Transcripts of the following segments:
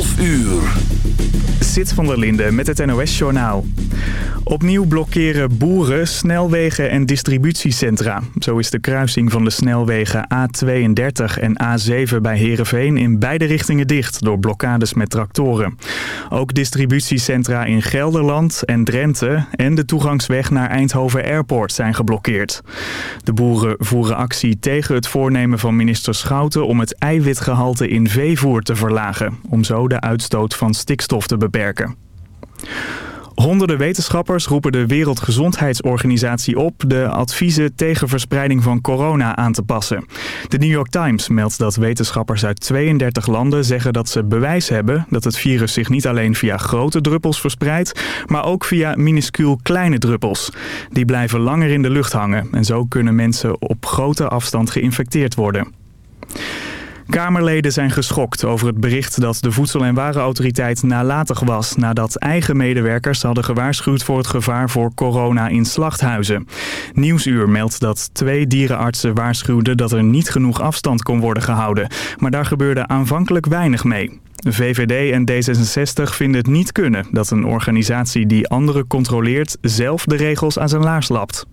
12 uur. Zit van der Linde met het NOS-journaal. Opnieuw blokkeren boeren snelwegen en distributiecentra. Zo is de kruising van de snelwegen A32 en A7 bij Heerenveen in beide richtingen dicht door blokkades met tractoren. Ook distributiecentra in Gelderland en Drenthe en de toegangsweg naar Eindhoven Airport zijn geblokkeerd. De boeren voeren actie tegen het voornemen van minister Schouten om het eiwitgehalte in veevoer te verlagen. Om zo de uitstoot van stikstof te beperken. Honderden wetenschappers roepen de Wereldgezondheidsorganisatie op de adviezen tegen verspreiding van corona aan te passen. De New York Times meldt dat wetenschappers uit 32 landen zeggen dat ze bewijs hebben dat het virus zich niet alleen via grote druppels verspreidt, maar ook via minuscuul kleine druppels. Die blijven langer in de lucht hangen en zo kunnen mensen op grote afstand geïnfecteerd worden. Kamerleden zijn geschokt over het bericht dat de Voedsel- en Warenautoriteit nalatig was... nadat eigen medewerkers hadden gewaarschuwd voor het gevaar voor corona in slachthuizen. Nieuwsuur meldt dat twee dierenartsen waarschuwden dat er niet genoeg afstand kon worden gehouden. Maar daar gebeurde aanvankelijk weinig mee. VVD en D66 vinden het niet kunnen dat een organisatie die anderen controleert... zelf de regels aan zijn laars lapt.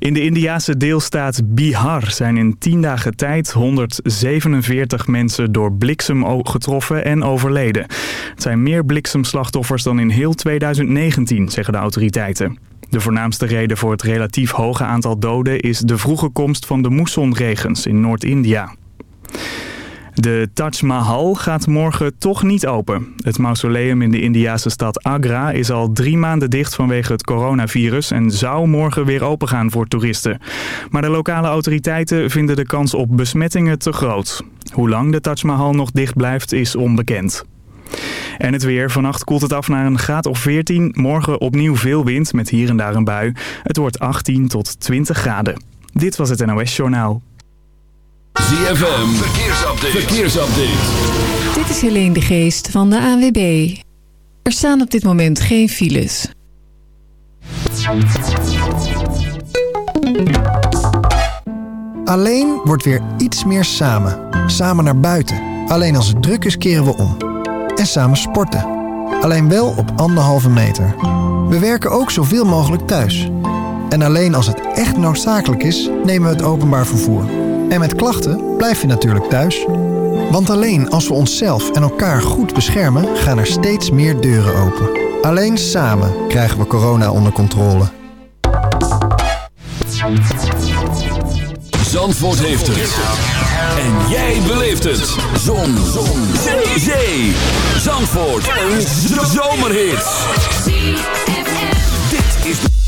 In de Indiase deelstaat Bihar zijn in 10 dagen tijd 147 mensen door bliksem getroffen en overleden. Het zijn meer bliksemslachtoffers dan in heel 2019, zeggen de autoriteiten. De voornaamste reden voor het relatief hoge aantal doden is de vroege komst van de moessonregens in Noord-India. De Taj Mahal gaat morgen toch niet open. Het mausoleum in de Indiase stad Agra is al drie maanden dicht vanwege het coronavirus... en zou morgen weer opengaan voor toeristen. Maar de lokale autoriteiten vinden de kans op besmettingen te groot. Hoe lang de Taj Mahal nog dicht blijft is onbekend. En het weer. Vannacht koelt het af naar een graad of 14. Morgen opnieuw veel wind met hier en daar een bui. Het wordt 18 tot 20 graden. Dit was het NOS Journaal. ZFM, verkeersupdate. verkeersupdate. Dit is Helene de Geest van de ANWB. Er staan op dit moment geen files. Alleen wordt weer iets meer samen. Samen naar buiten. Alleen als het druk is keren we om. En samen sporten. Alleen wel op anderhalve meter. We werken ook zoveel mogelijk thuis. En alleen als het echt noodzakelijk is, nemen we het openbaar vervoer. En met klachten blijf je natuurlijk thuis. Want alleen als we onszelf en elkaar goed beschermen, gaan er steeds meer deuren open. Alleen samen krijgen we corona onder controle. Zandvoort heeft het. En jij beleeft het. Zon. Zon. Zee. Zee. Zandvoort. Een zomerhit. Dit is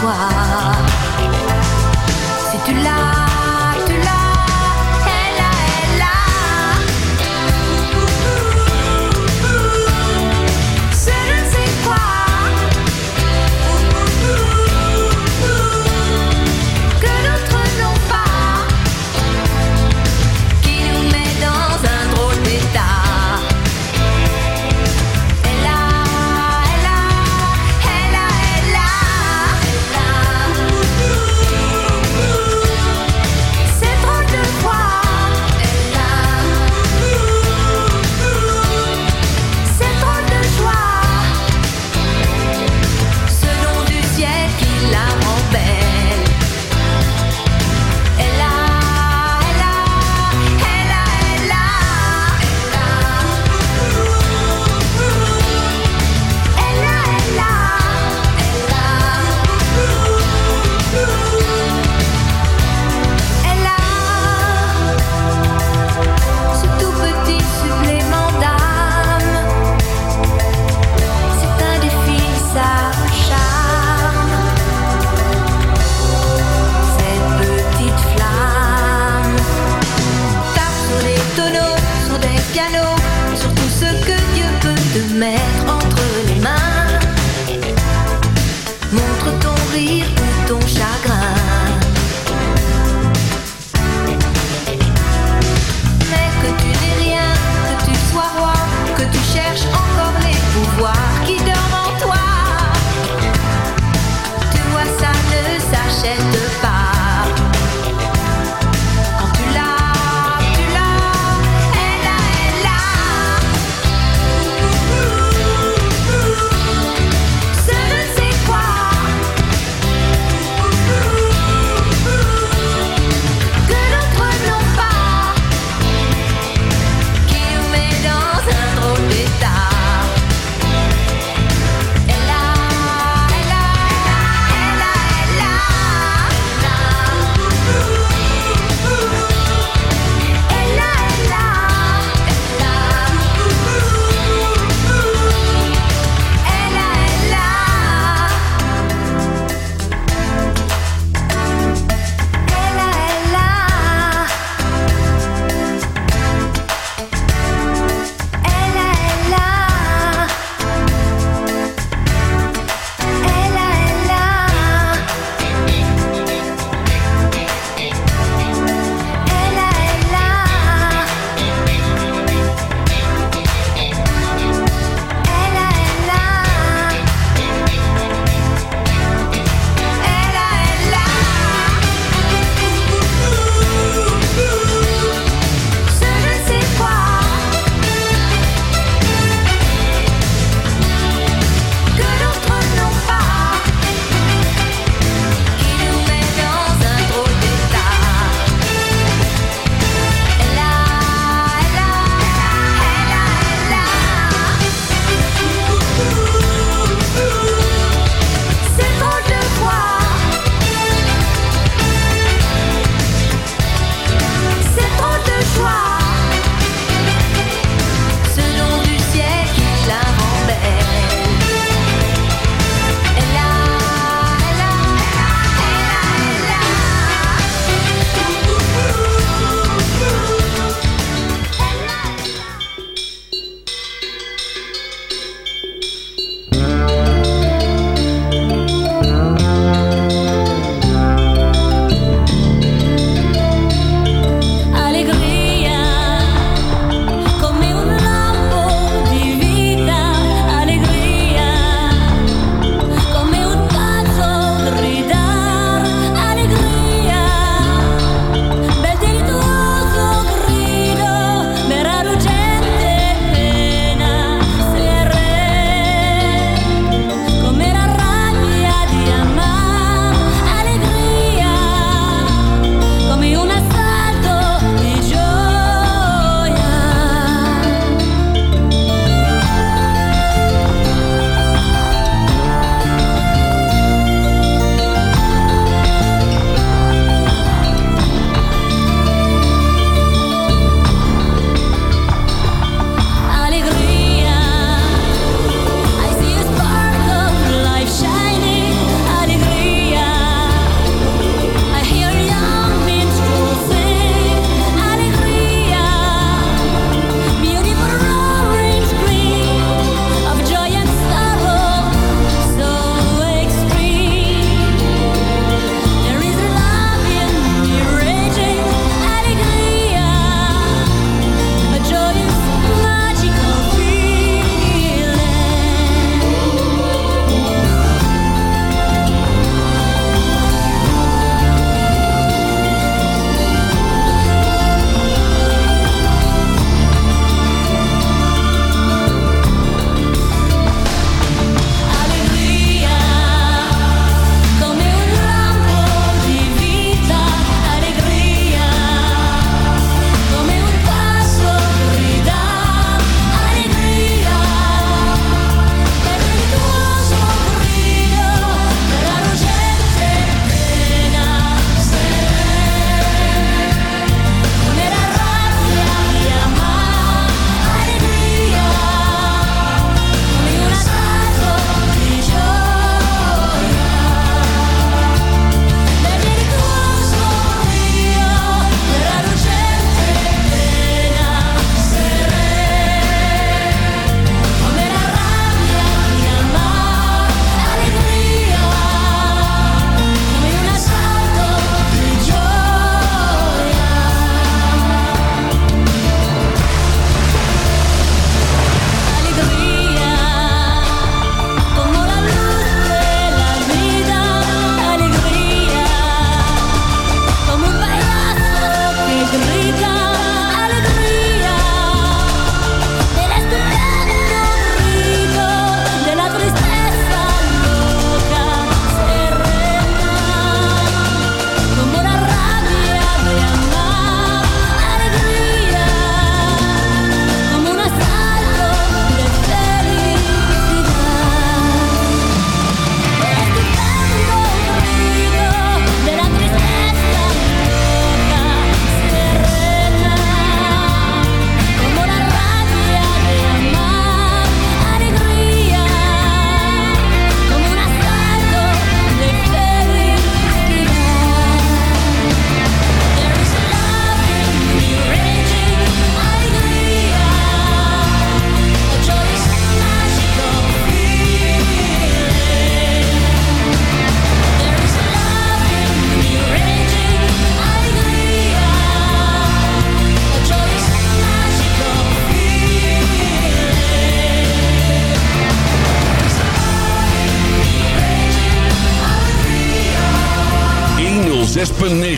toi.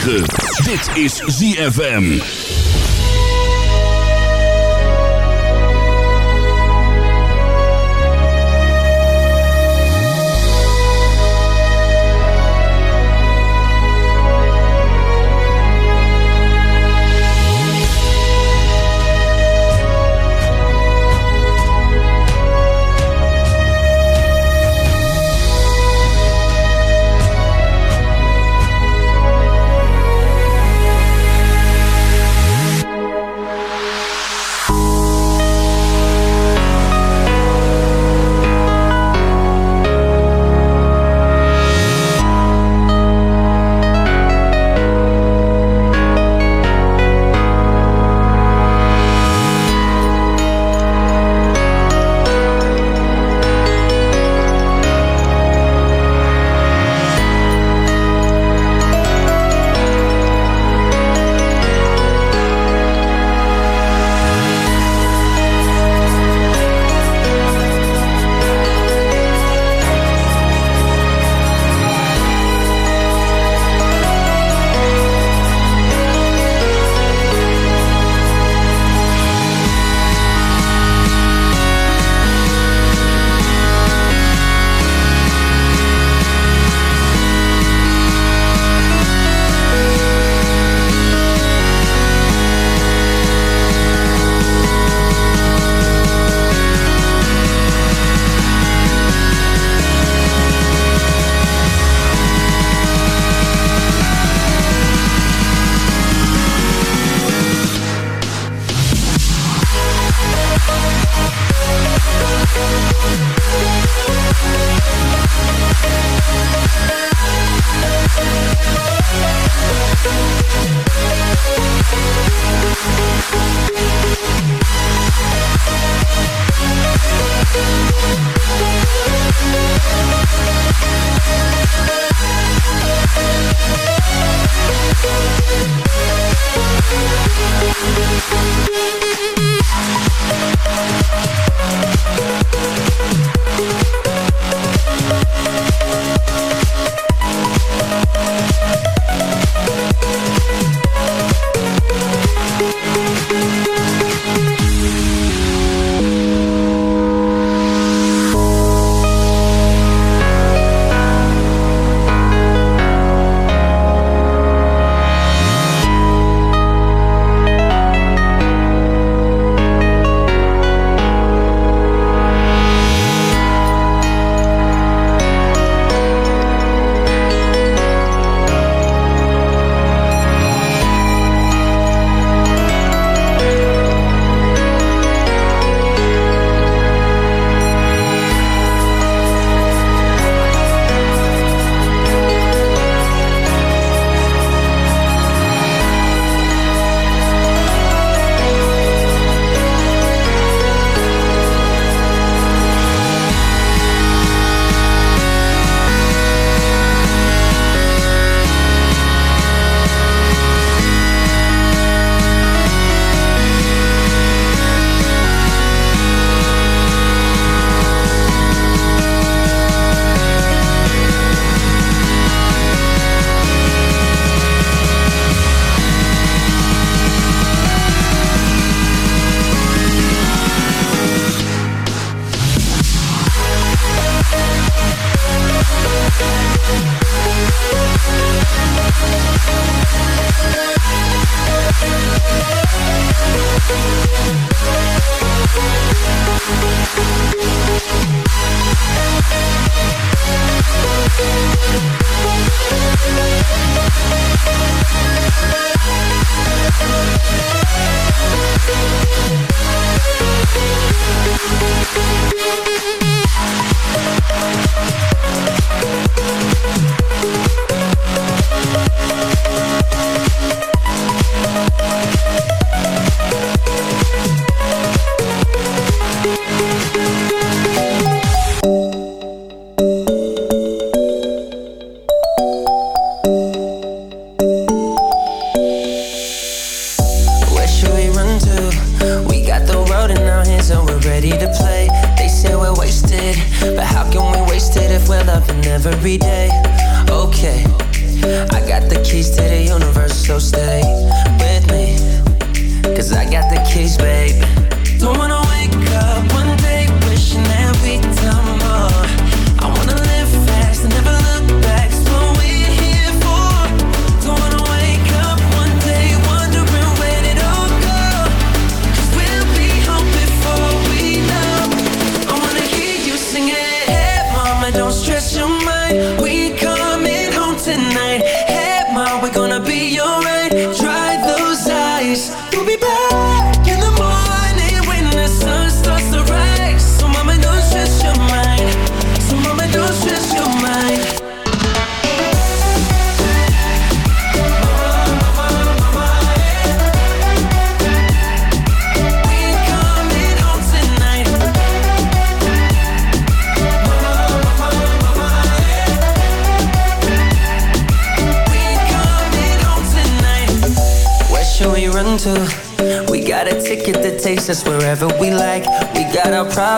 Dit is ZFM.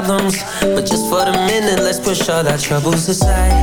problems. But just for a minute, let's push all our troubles aside.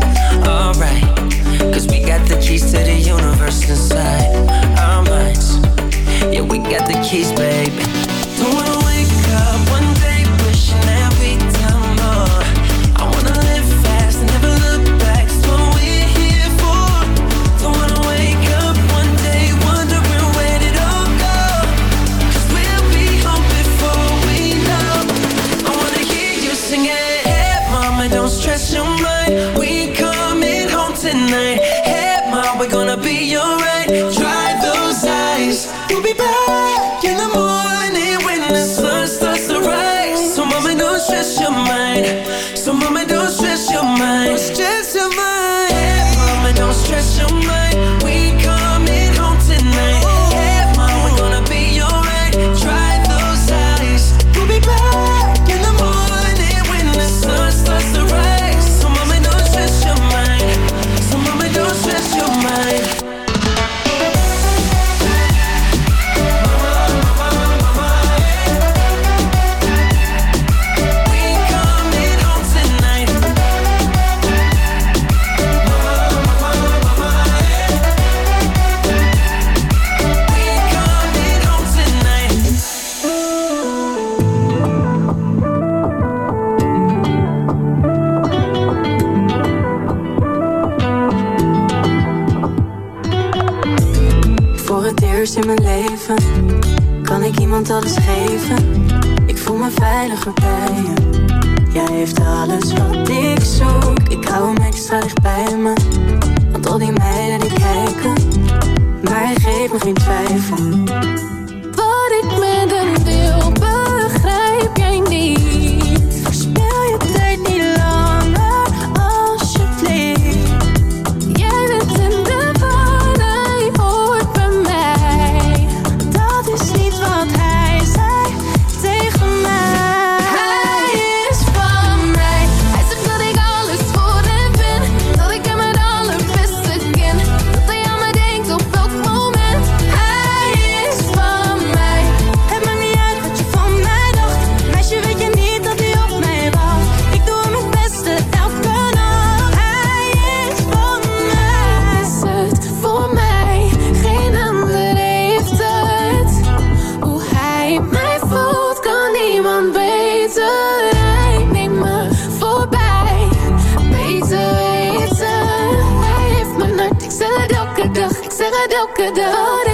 Good dag.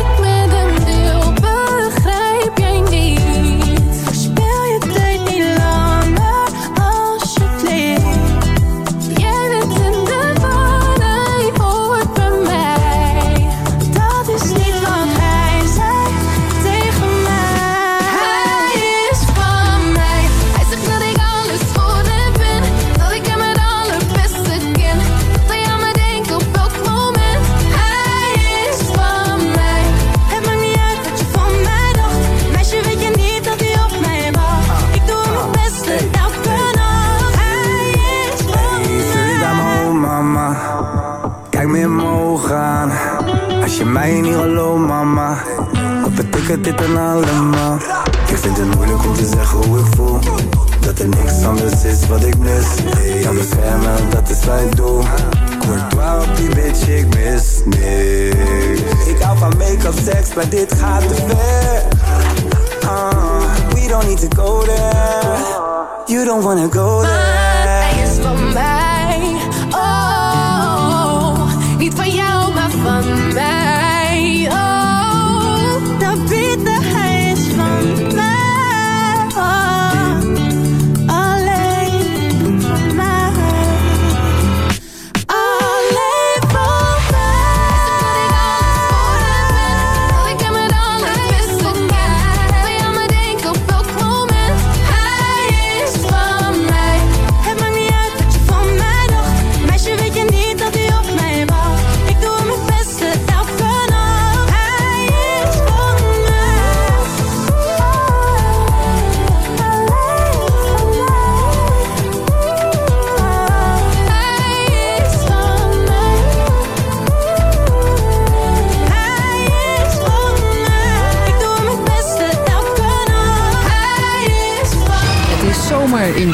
dit dan allemaal? Ik vind het moeilijk om te zeggen hoe ik voel. Dat er niks anders is wat ik mis. Hey, Jou beschermen, dat is mijn doe Courtois op die bitch, ik mis niks. Ik hou van make-up, seks, maar dit gaat te ver. Uh, We don't need to go there. You don't wanna go there.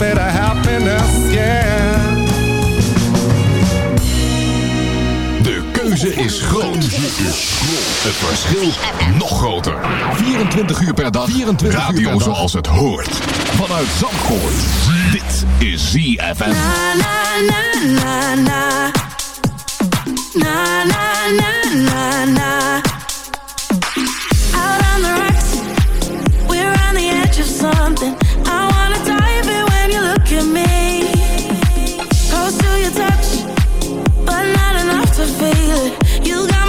Bit of happiness, yeah. De keuze is groot. Het verschil nog groter. 24 uur per dag. 24 Radio uur per dag. zoals het hoort. Vanuit Zandvoort. Dit is ZFM. Na na na na na. Na na na na na. Out on the rocks, we're on the edge of something. I to feel it. You got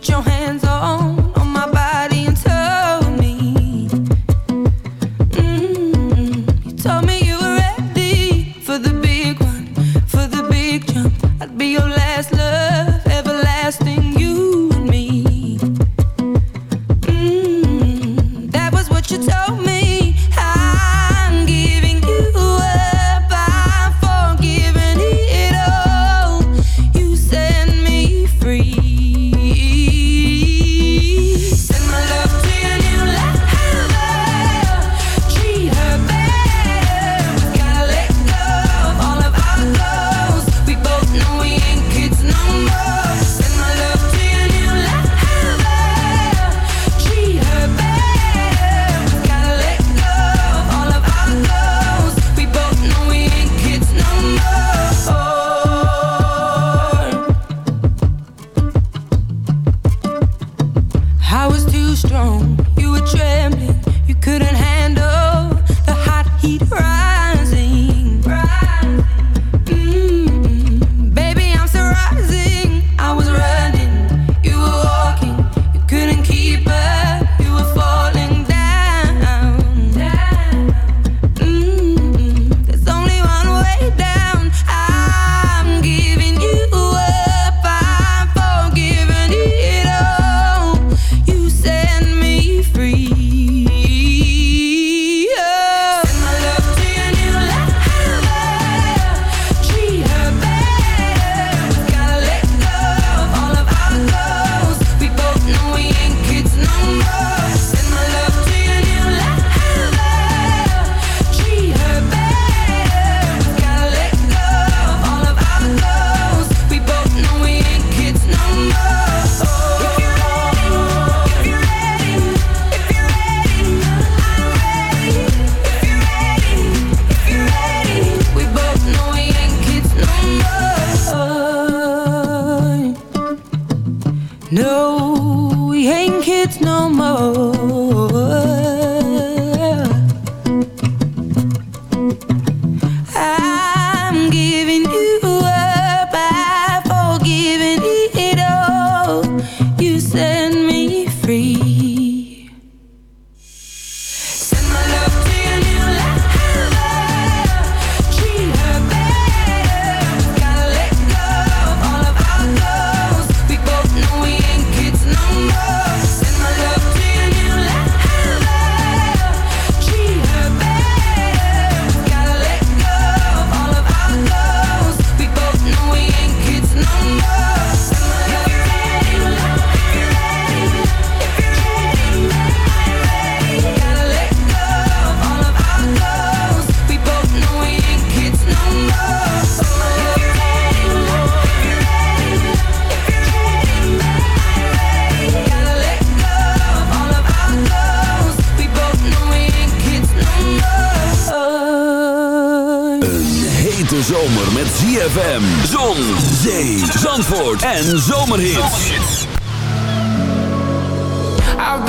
put your hands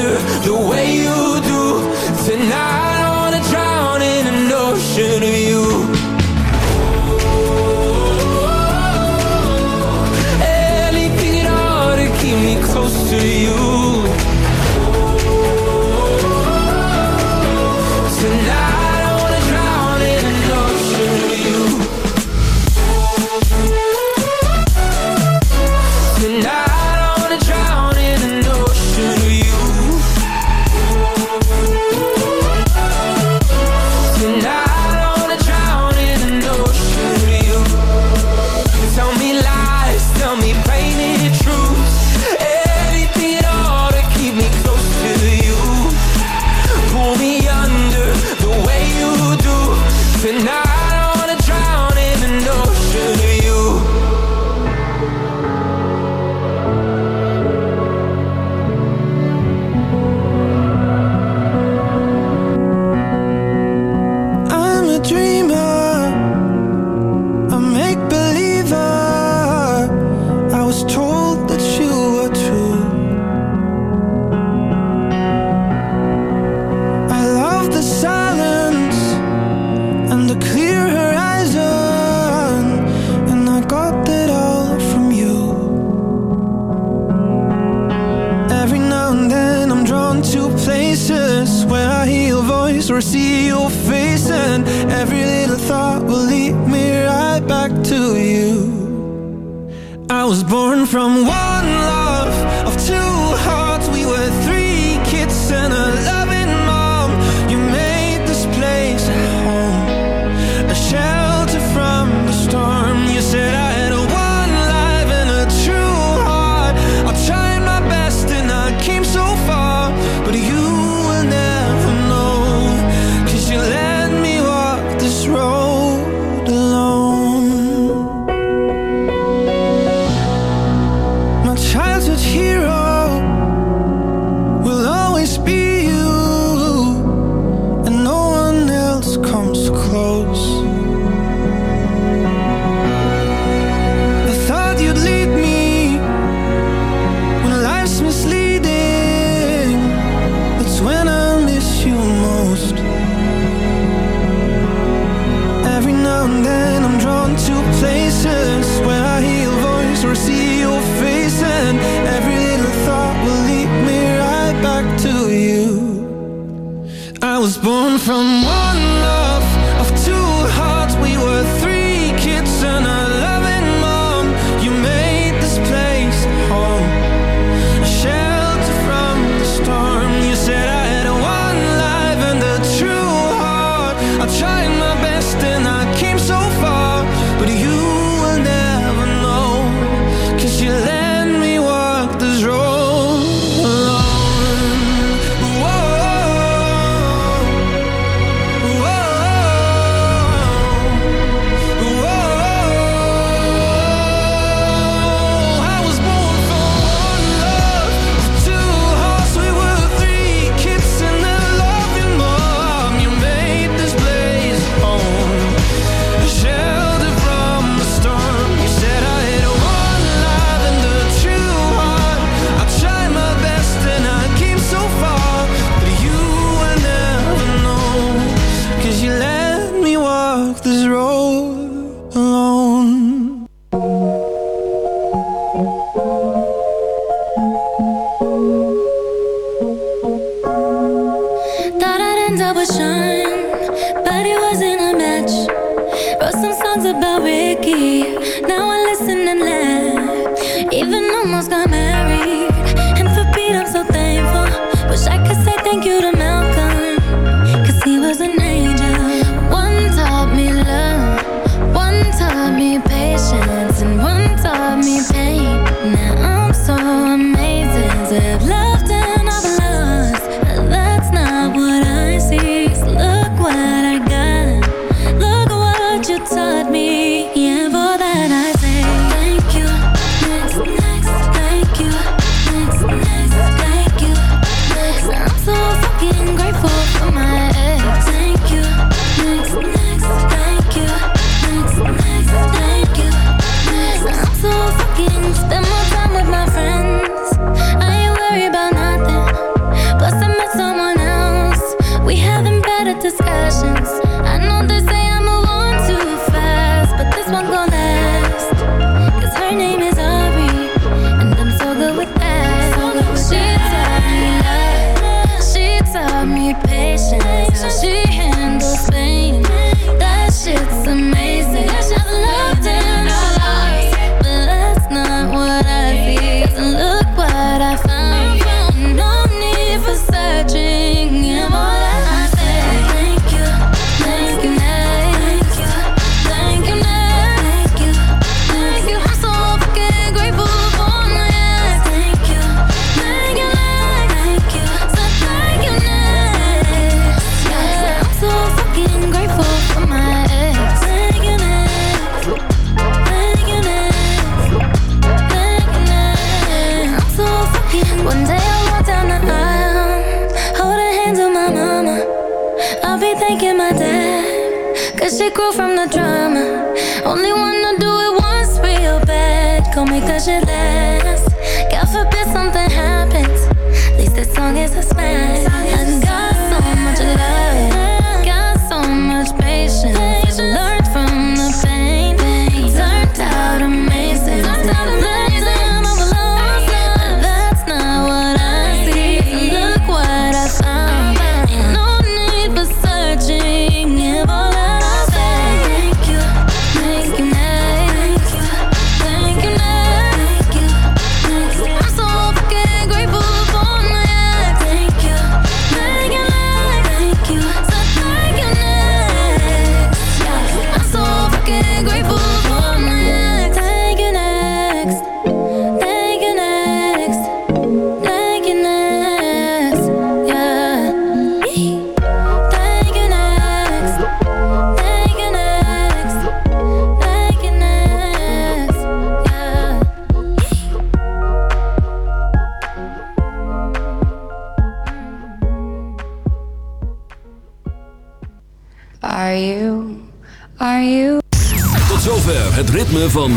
wonder the way you do. Tonight I wanna drown in an ocean of